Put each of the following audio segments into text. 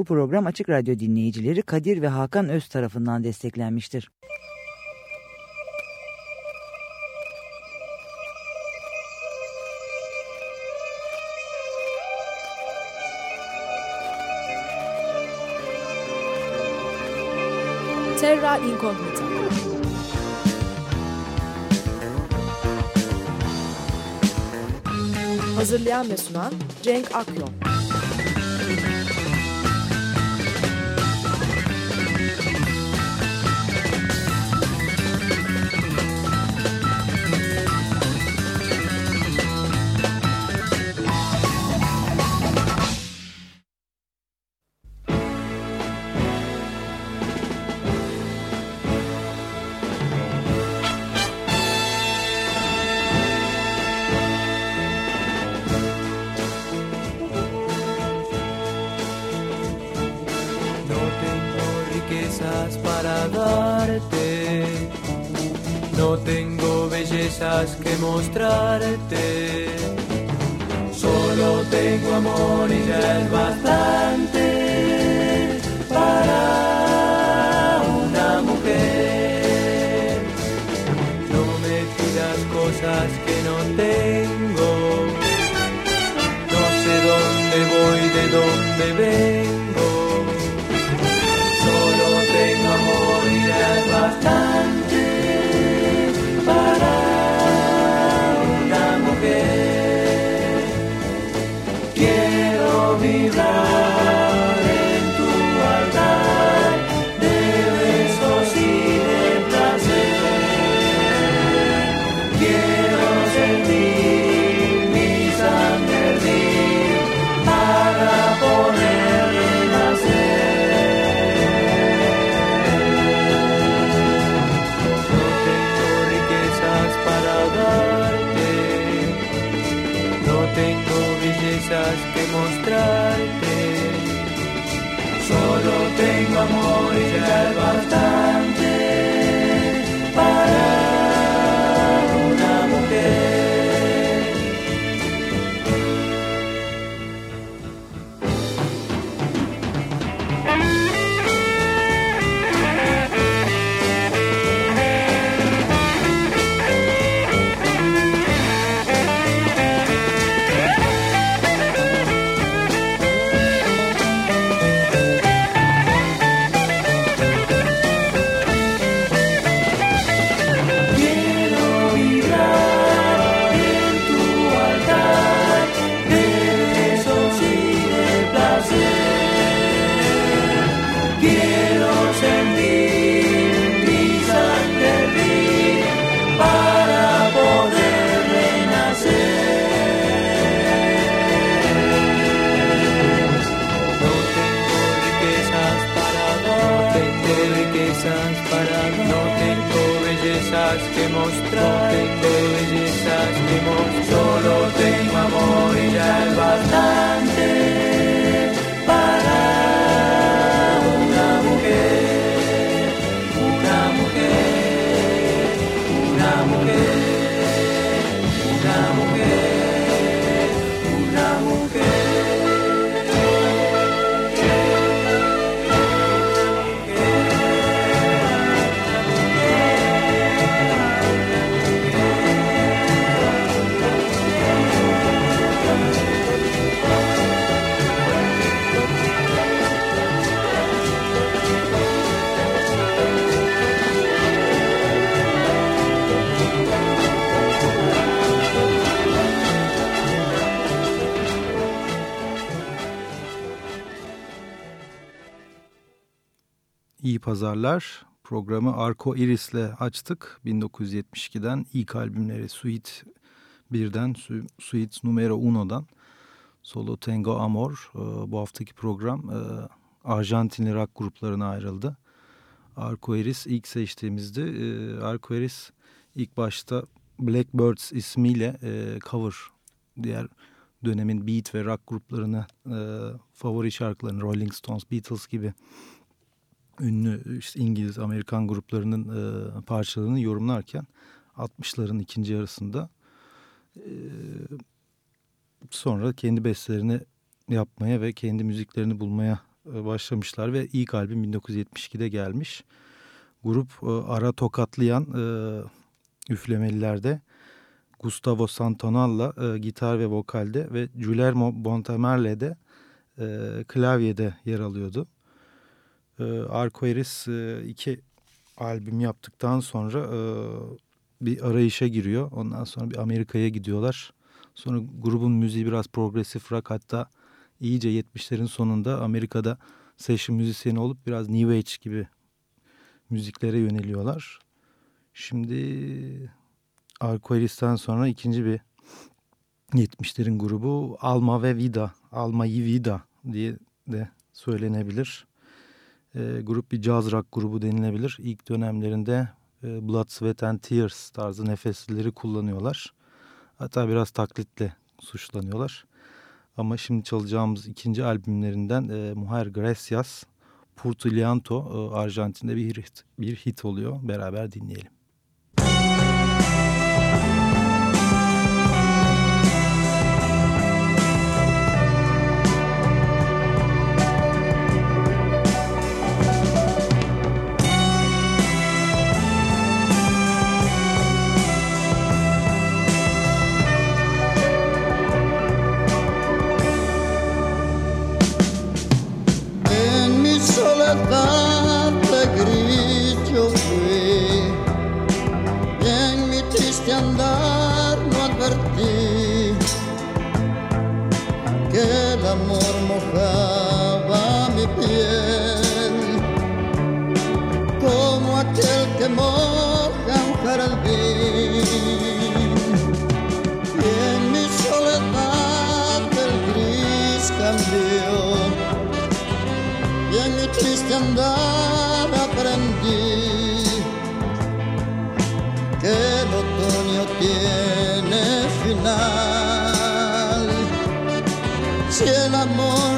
Bu program Açık Radyo dinleyicileri Kadir ve Hakan Öz tarafından desteklenmiştir. Terra Incognita Hazırlayan ve sunan Cenk Akyol que mostrarte. Solo tengo amor y ya es pazarlar. Programı Arco Iris'le açtık. 1972'den ilk albümleri Suite 1'den, Suite Numero 1'dan Solo Tango Amor. Ee, bu haftaki program e, Arjantinli rock gruplarına ayrıldı. Arco Iris ilk seçtiğimizde e, Arco Iris ilk başta Blackbirds ismiyle e, cover diğer dönemin beat ve rock gruplarına favori şarkılarını Rolling Stones, Beatles gibi ünlü işte İngiliz, Amerikan gruplarının e, parçalarını yorumlarken 60'ların ikinci yarısında e, sonra kendi bestelerini yapmaya ve kendi müziklerini bulmaya e, başlamışlar ve ilk albüm 1972'de gelmiş. Grup e, ara tokatlayan e, üflemelilerde Gustavo Santonal'la e, gitar ve vokalde ve Guillermo Bontamerle de e, klavyede yer alıyordu. E, Arcoiris e, iki albüm yaptıktan sonra e, bir arayışa giriyor. Ondan sonra bir Amerika'ya gidiyorlar. Sonra grubun müziği biraz progresif rock hatta iyice 70'lerin sonunda Amerika'da session müzisyeni olup biraz New Age gibi müziklere yöneliyorlar. Şimdi Arcoiris'ten sonra ikinci bir 70'lerin grubu Alma ve Vida, Alma y Vida diye de söylenebilir. E, grup bir jazz rock grubu denilebilir. İlk dönemlerinde e, Blood, Sweat and Tears tarzı nefesleri kullanıyorlar. Hatta biraz taklitle suçlanıyorlar. Ama şimdi çalacağımız ikinci albümlerinden e, Mujer Gracias, Puerto Lianto, e, Arjantin'de bir hit, bir hit oluyor. Beraber dinleyelim. final. Si el amor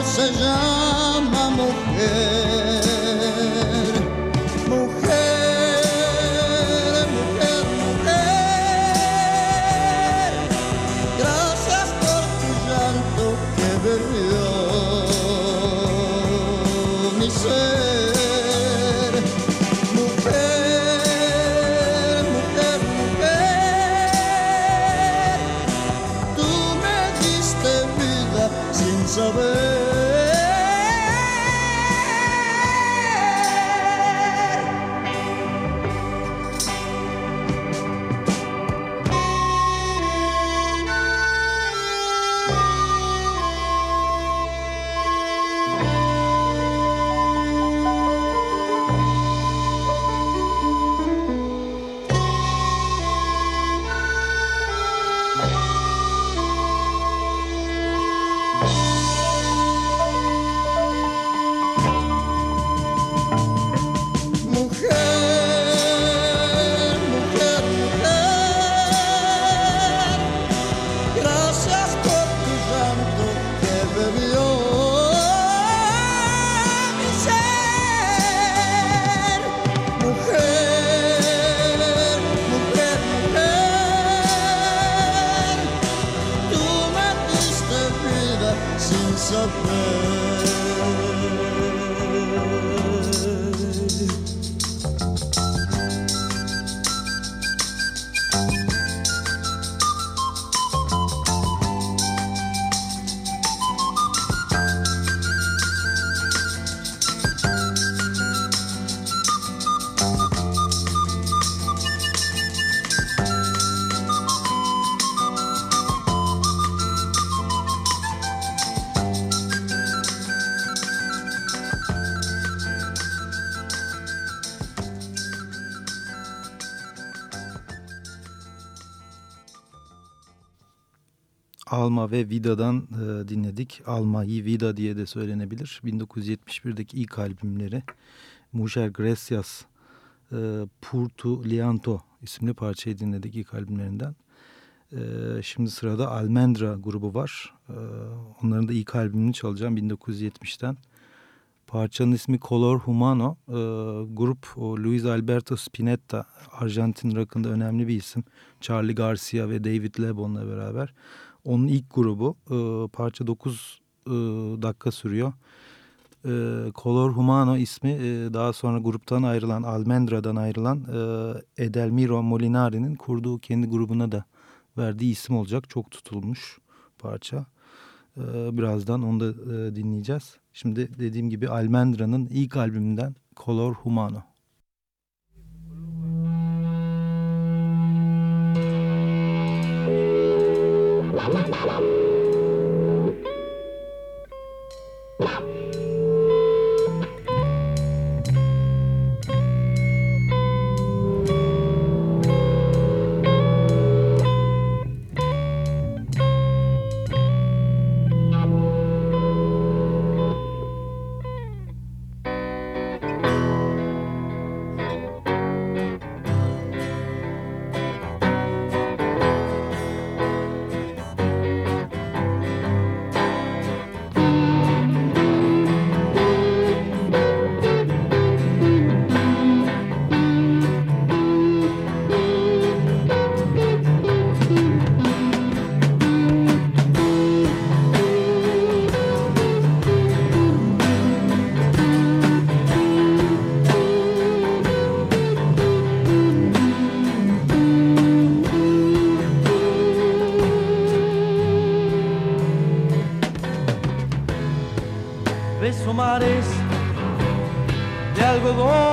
Alma ve Vida'dan e, dinledik. Alma y Vida diye de söylenebilir. 1971'deki ilk albümleri Mujer Gracias e, Purtu Lianto isimli parçayı dinledik ilk albümlerinden. E, şimdi sırada Almendra grubu var. E, onların da ilk albümünü çalacağım 1970'ten. Parçanın ismi Color Humano. E, grup o Luis Alberto Spinetta, Arjantin rock'ında önemli bir isim. Charlie Garcia ve David Lebon'la beraber. Onun ilk grubu e, parça 9 e, dakika sürüyor. e, Color Humano ismi e, daha sonra gruptan ayrılan, Almendra'dan ayrılan e, Edelmiro Molinari'nin kurduğu kendi grubuna da verdiği isim olacak. Çok tutulmuş parça. E, birazdan onu da e, dinleyeceğiz. Şimdi dediğim gibi Almendra'nın ilk albümünden Color Humano. 啦啦啦啦 with all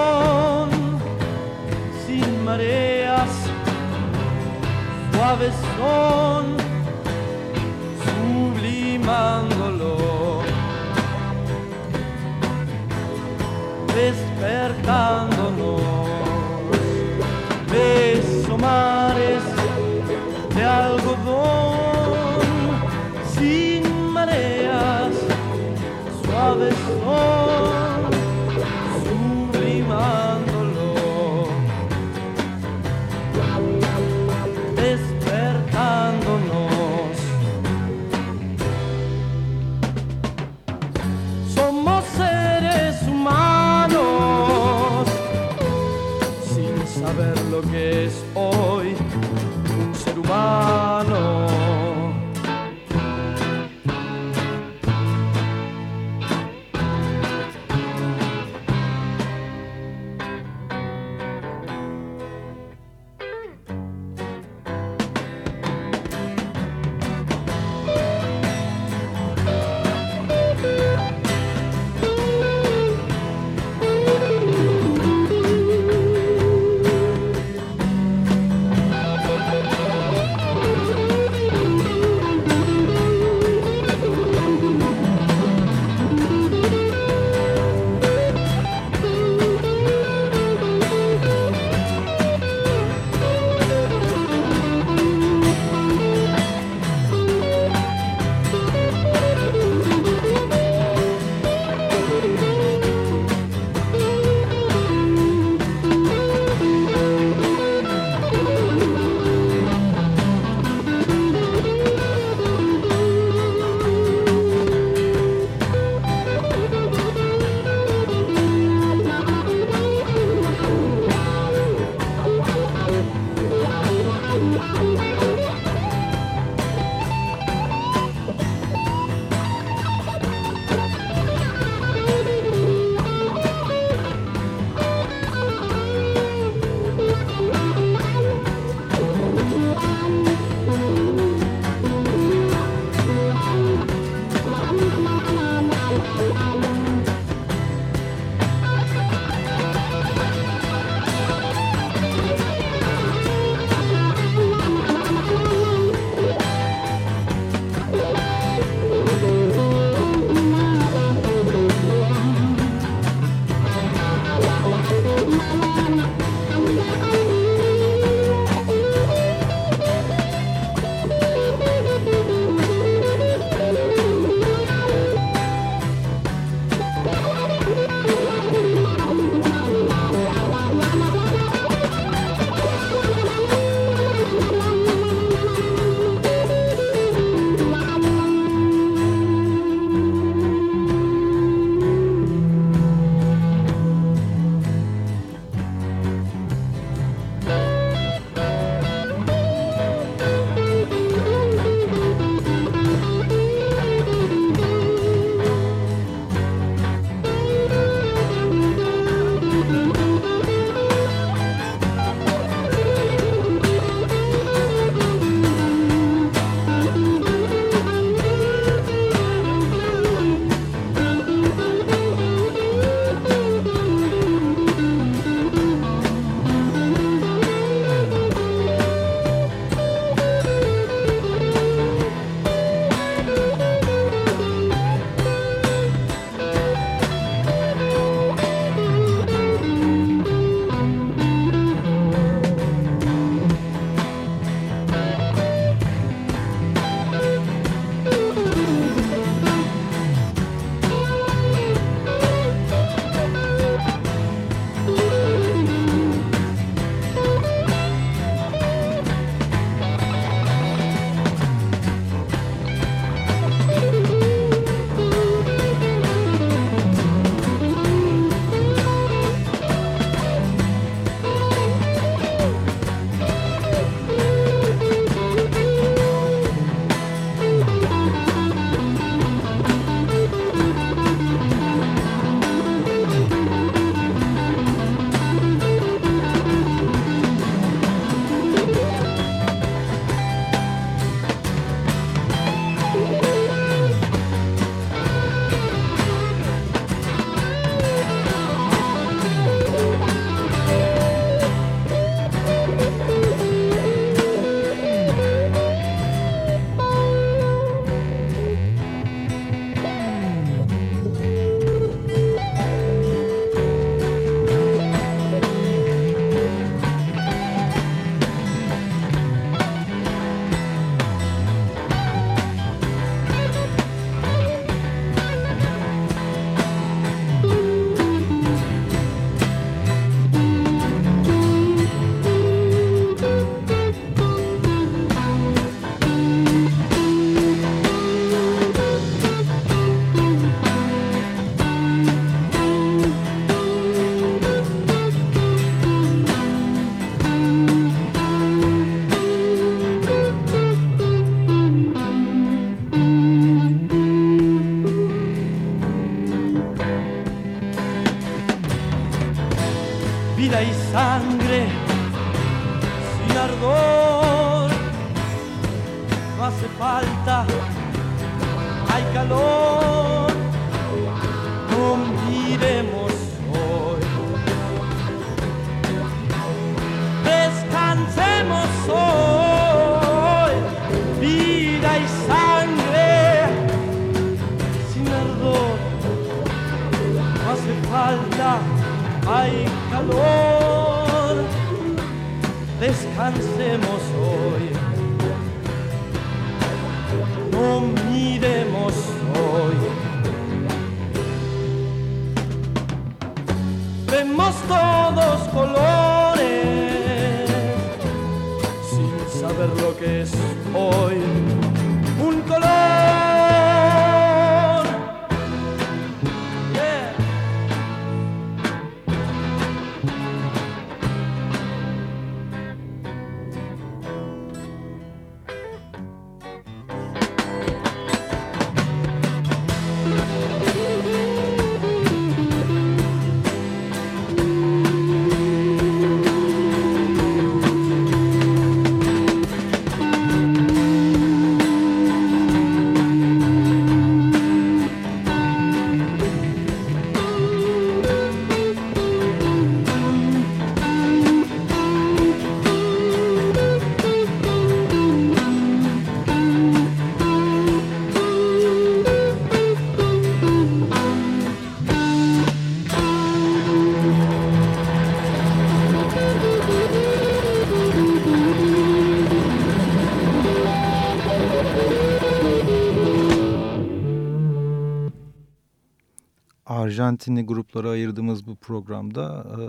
Arjantinli gruplara ayırdığımız bu programda e,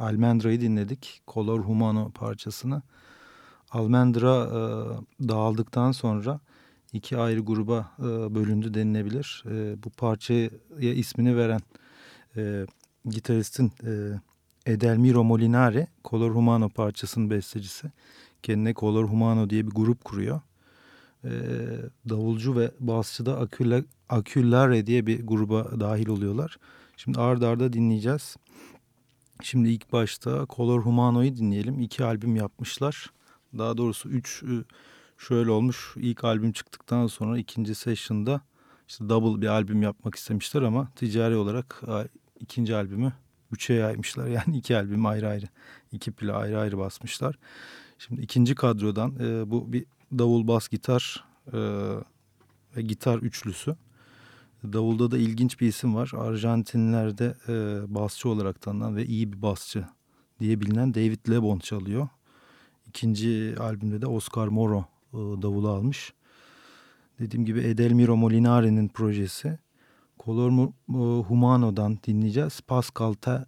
Almendra'yı dinledik. Color Humano parçasını. Almendra e, dağıldıktan sonra iki ayrı gruba e, bölündü denilebilir. E, bu parçaya ismini veren e, gitaristin e, Edelmiro Molinari, Color Humano parçasının bestecisi. Kendine Color Humano diye bir grup kuruyor. Davulcu ve basçı da Aquila, Aquilare diye bir gruba dahil oluyorlar. Şimdi ard arda dinleyeceğiz. Şimdi ilk başta Color Humano'yu dinleyelim. İki albüm yapmışlar. Daha doğrusu üç e, şöyle olmuş. İlk albüm çıktıktan sonra ikinci session'da işte double bir albüm yapmak istemişler ama ticari olarak ikinci albümü üçe yaymışlar. Yani iki albüm ayrı ayrı, iki pila ayrı ayrı basmışlar. Şimdi ikinci kadrodan e, bu bir davul bas gitar e, ve gitar üçlüsü. Davulda da ilginç bir isim var. Arjantinlerde e, basçı olarak tanınan ve iyi bir basçı diye bilinen David Lebon çalıyor. İkinci albümde de Oscar Moro e, davulu almış. Dediğim gibi Edelmiro Molinari'nin projesi. Color Humano'dan dinleyeceğiz. Pascal Te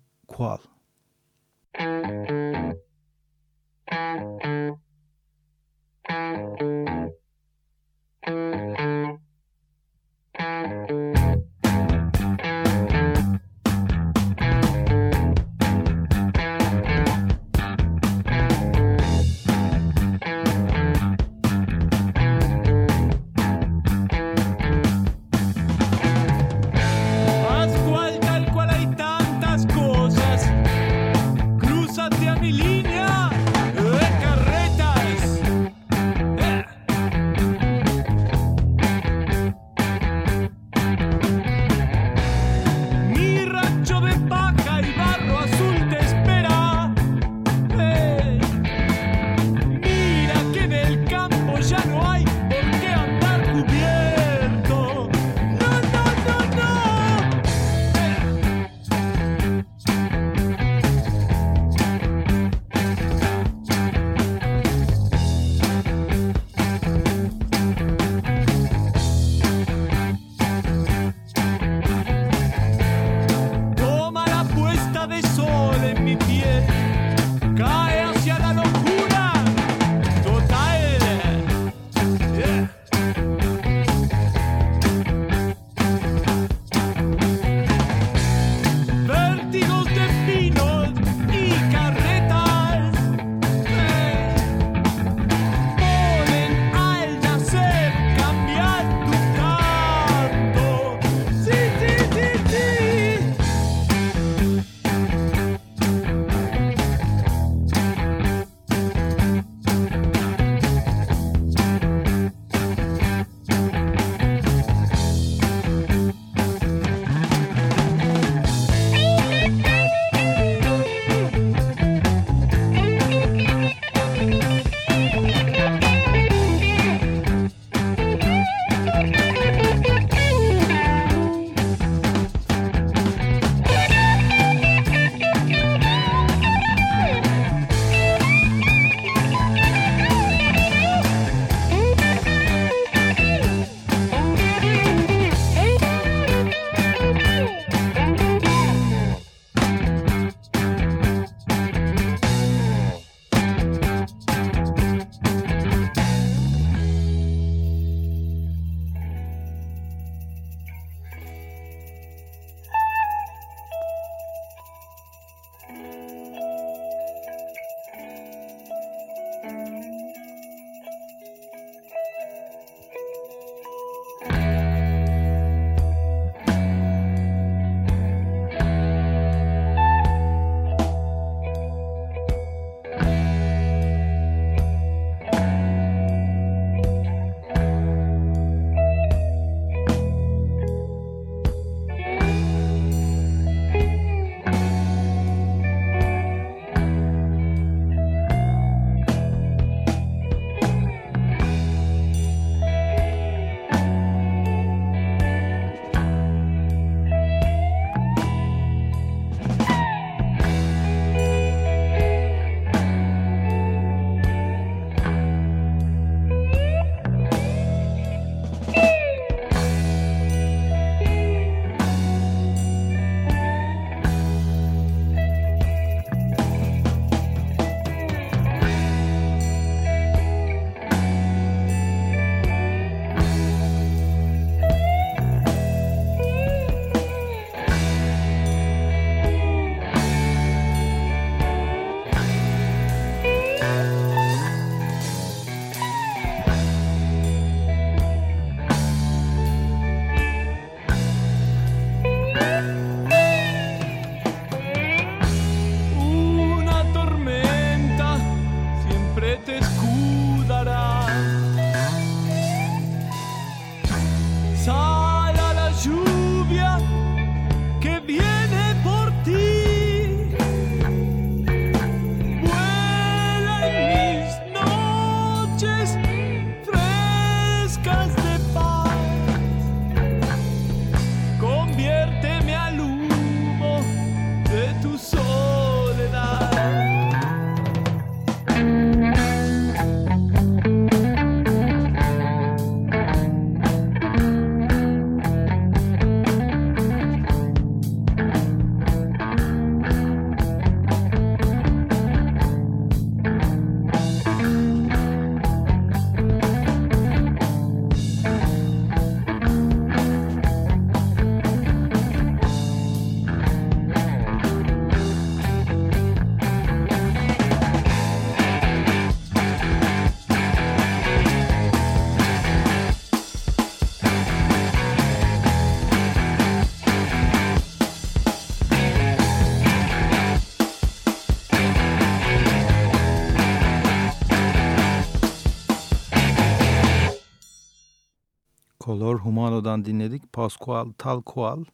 Color Humano'dan dinledik. Pascual Talcual.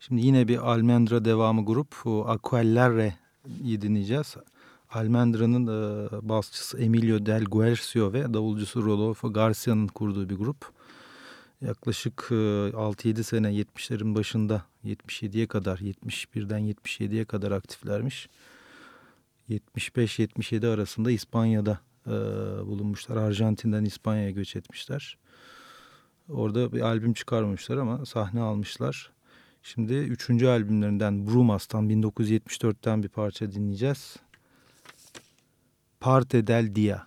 Şimdi yine bir Almendra devamı grup. Aquellerre'yi dinleyeceğiz. Almendra'nın e, basçısı Emilio Del Guercio ve davulcusu Rodolfo Garcia'nın kurduğu bir grup. Yaklaşık e, 6-7 sene 70'lerin başında 77'ye kadar 71'den 77'ye kadar aktiflermiş. 75-77 arasında İspanya'da e, bulunmuşlar. Arjantin'den İspanya'ya göç etmişler. Orada bir albüm çıkarmamışlar ama sahne almışlar. Şimdi üçüncü albümlerinden Brumas'tan 1974'ten bir parça dinleyeceğiz. Parte del Dia.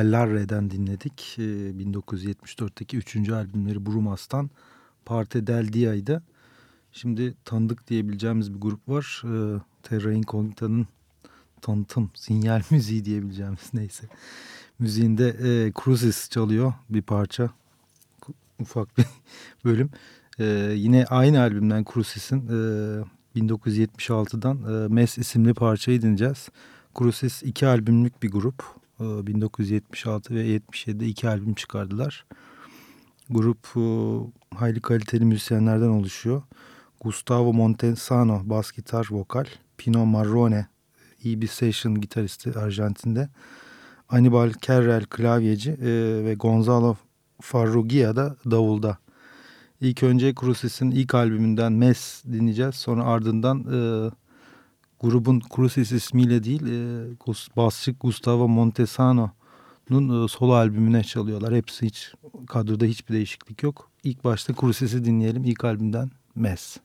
Aquellarre'den dinledik. 1974'teki üçüncü albümleri Brumas'tan Parte del Dia'ydı. Şimdi tanıdık diyebileceğimiz bir grup var. Terra Incognita'nın tanıtım, sinyal müziği diyebileceğimiz neyse. Müziğinde e, Crucis çalıyor bir parça. Ufak bir bölüm. E, yine aynı albümden Crucis'in e, 1976'dan e, Mes isimli parçayı dinleyeceğiz. Crucis iki albümlük bir grup. E, 1976 ve 77'de iki albüm çıkardılar. Grup e, hayli kaliteli müzisyenlerden oluşuyor. Gustavo Montesano bas gitar vokal. Pino Marrone iyi bir session gitaristi Arjantin'de. Anibal Kerrel klavyeci e, ve Gonzalo Farrugia da davulda. İlk önce Crucis'in ilk albümünden Mes dinleyeceğiz. Sonra ardından e, grubun Crucis ismiyle değil e, basçı Gustavo Montesano'nun e, solo albümüne çalıyorlar. Hepsi hiç kadroda hiçbir değişiklik yok. İlk başta Crucis'i dinleyelim. İlk albümden Mes.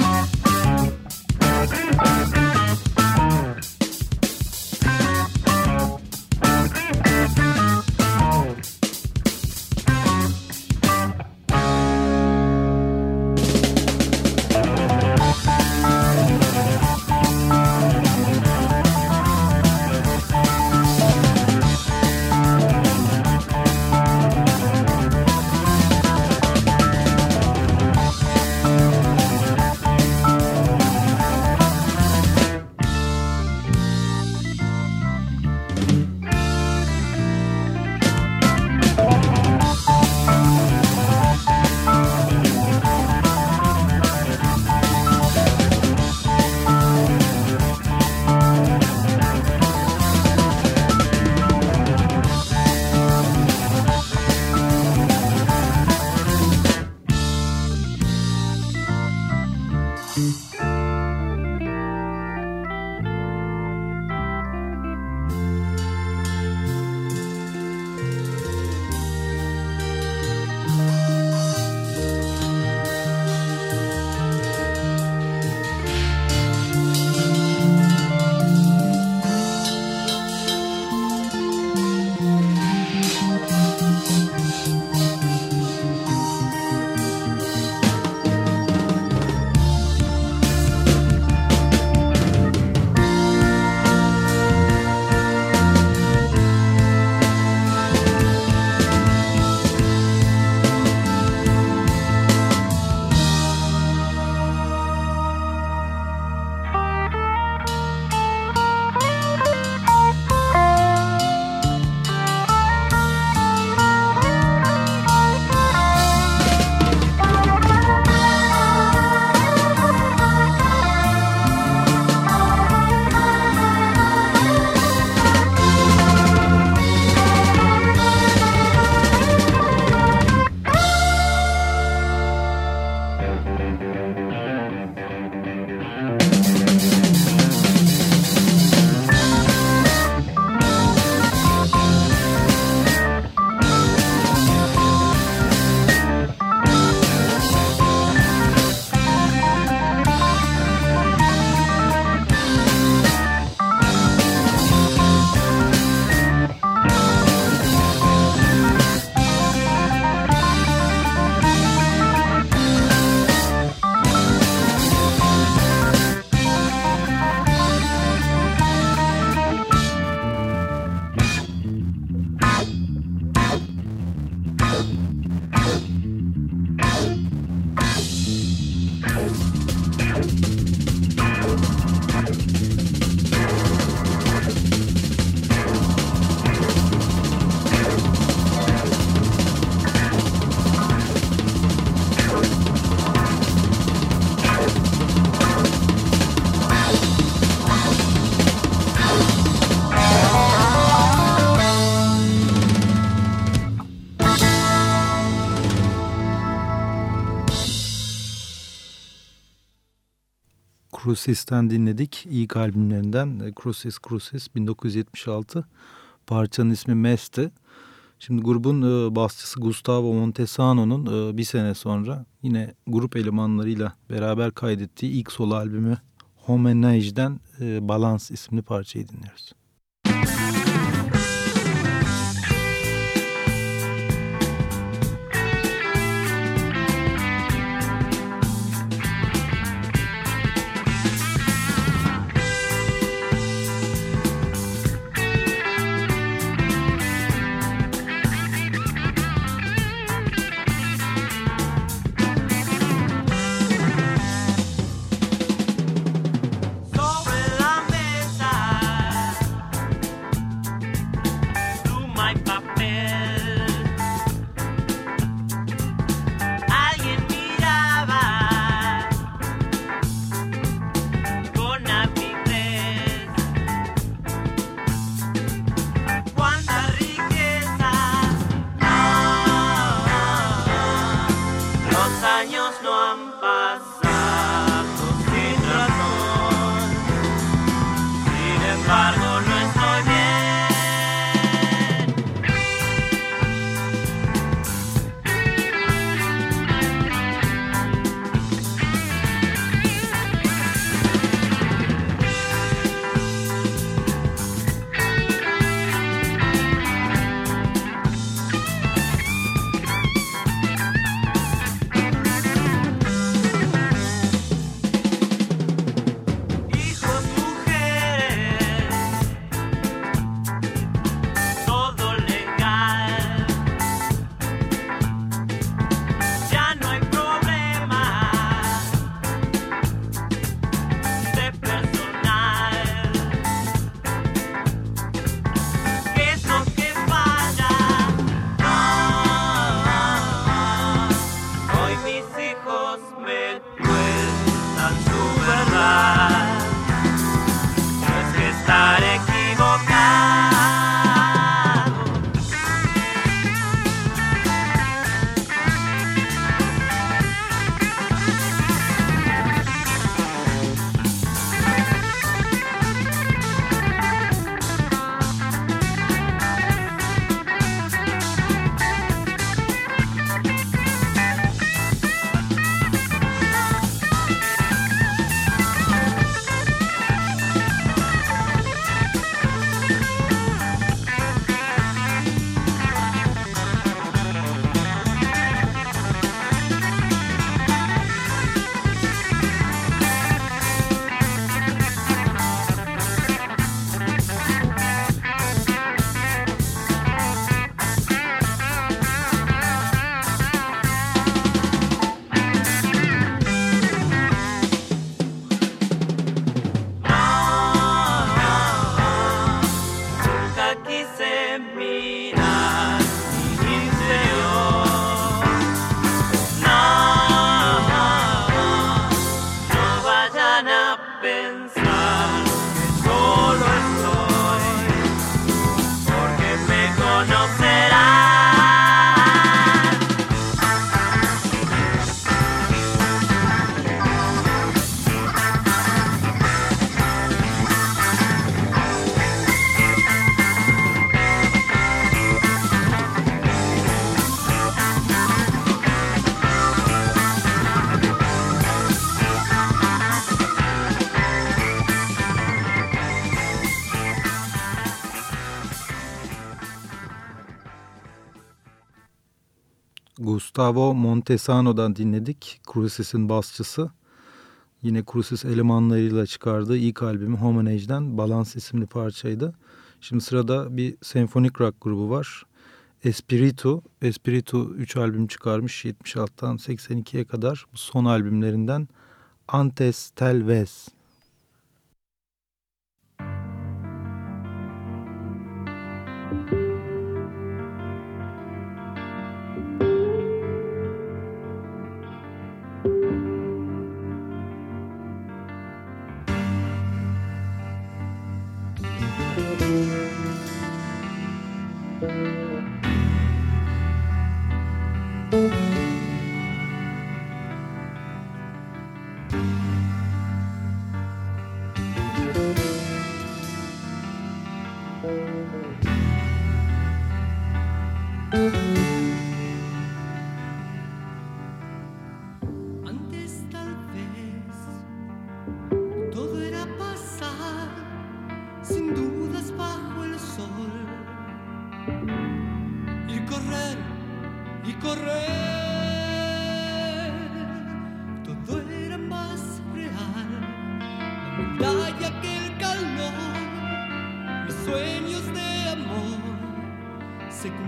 Bye. Crucis'ten dinledik. İlk albümlerinden e, Crucis Crucis 1976. Parçanın ismi Mesti. Şimdi grubun e, basçısı Gustavo Montesano'nun e, bir sene sonra yine grup elemanlarıyla beraber kaydettiği ilk solo albümü Homenage'den e, Balance isimli parçayı dinliyoruz. Gustavo Montesano'dan dinledik. Crucis'in basçısı. Yine Crucis elemanlarıyla çıkardığı ilk albümü Homenage'den Balance isimli parçaydı. Şimdi sırada bir senfonik rock grubu var. Espiritu. Espiritu 3 albüm çıkarmış 76'tan 82'ye kadar. Bu son albümlerinden Antes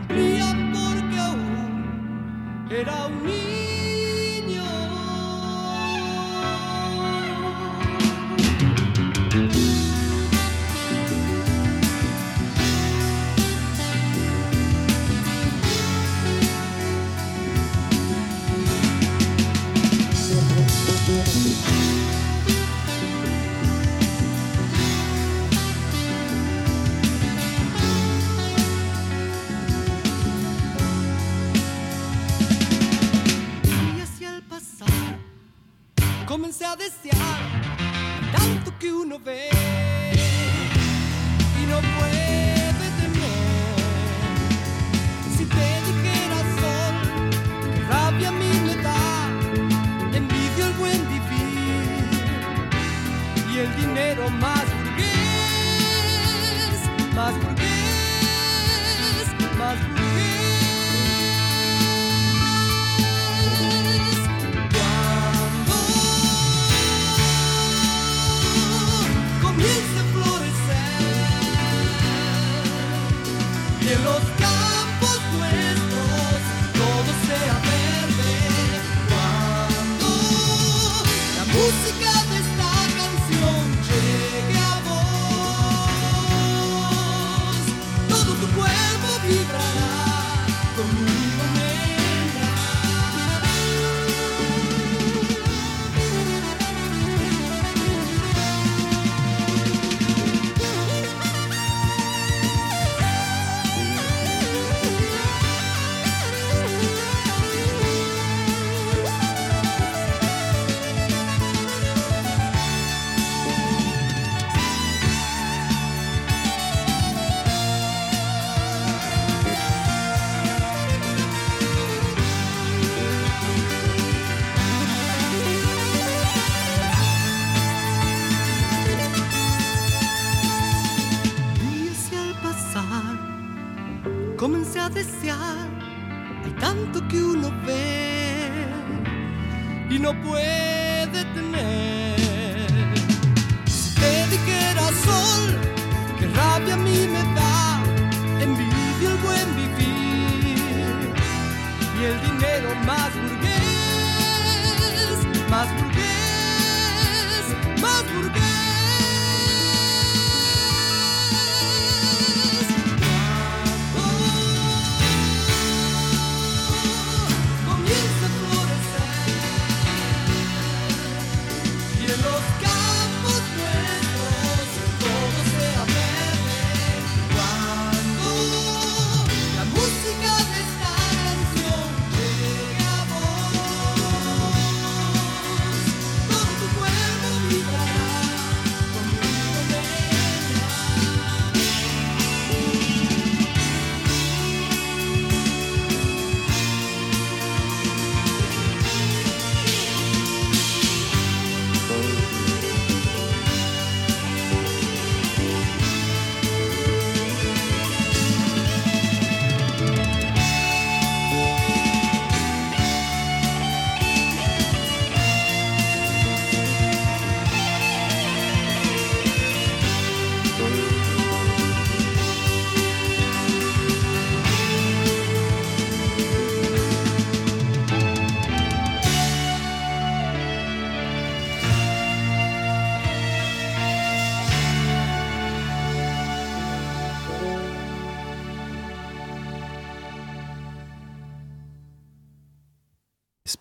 Porque Era un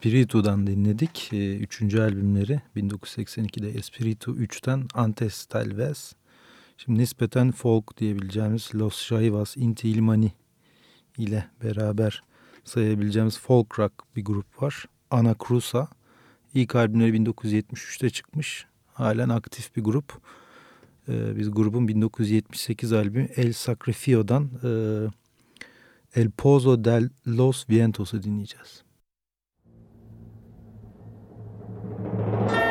Espiritu'dan dinledik. Ee, üçüncü albümleri 1982'de Espiritu 3'ten Antes Talvez. Şimdi nispeten folk diyebileceğimiz Los Shaivas Inti Ilmani ile beraber sayabileceğimiz folk rock bir grup var. Ana Cruza. İlk albümleri 1973'te çıkmış. Halen aktif bir grup. E, biz grubun 1978 albümü El Sacrifio'dan e, El Pozo del Los Vientos'u dinleyeceğiz. Thank you.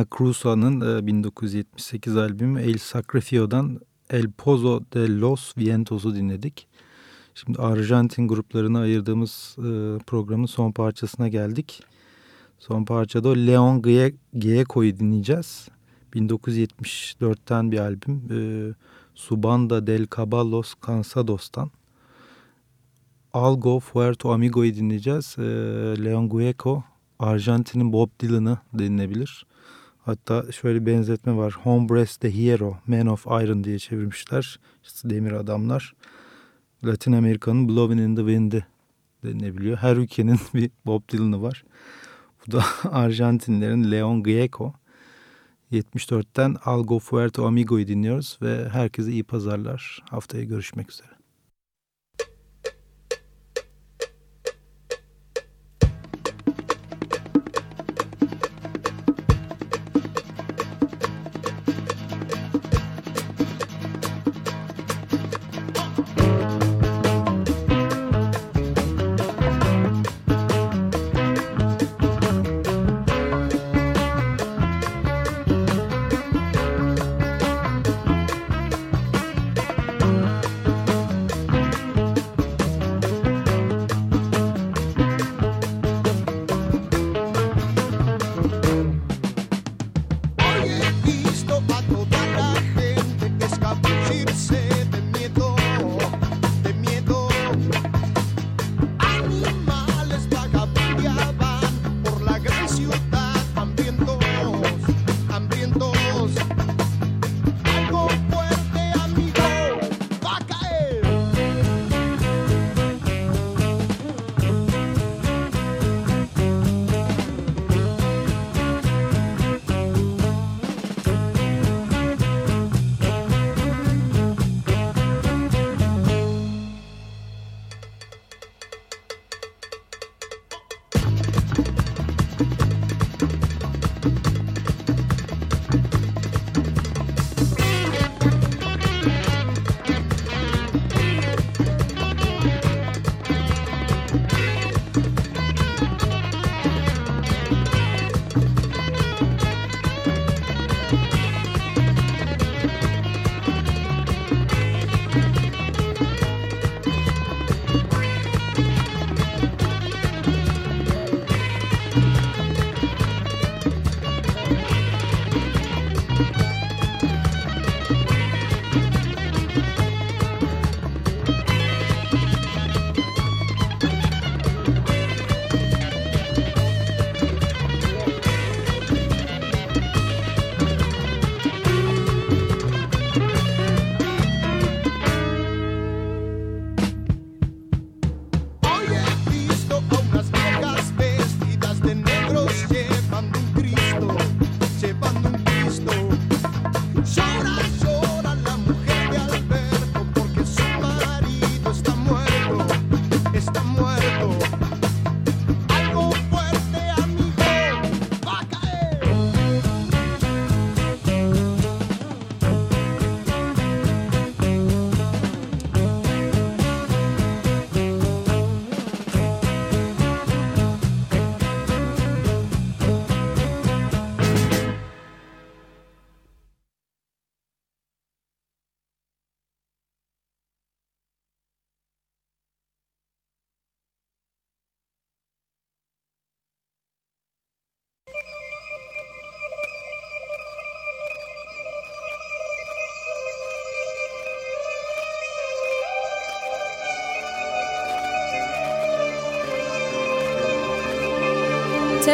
Ana Cruza'nın 1978 e, albümü El Sacrifio'dan El Pozo de los Vientos'u dinledik. Şimdi Arjantin gruplarına ayırdığımız e, programın son parçasına geldik. Son parçada Leon Gieco'yu dinleyeceğiz. 1974'ten bir albüm. E, Subanda del Caballos Cansados'tan. Algo Fuerto Amigo'yu dinleyeceğiz. Leon Gieco Arjantin'in Bob Dylan'ı denilebilir. Hatta şöyle benzetme var. Hombres de Hero, Man of Iron diye çevirmişler. İşte demir adamlar. Latin Amerika'nın Blowing in the Wind'i denilebiliyor. Her ülkenin bir Bob Dylan'ı var. Bu da Arjantinlerin Leon Gieco. 74'ten Algo Fuerte Amigo'yu dinliyoruz ve herkese iyi pazarlar. Haftaya görüşmek üzere.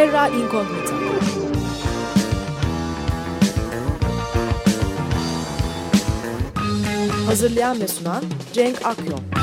Terra Incognita. Hazırlayan ve sunan Cenk Akyon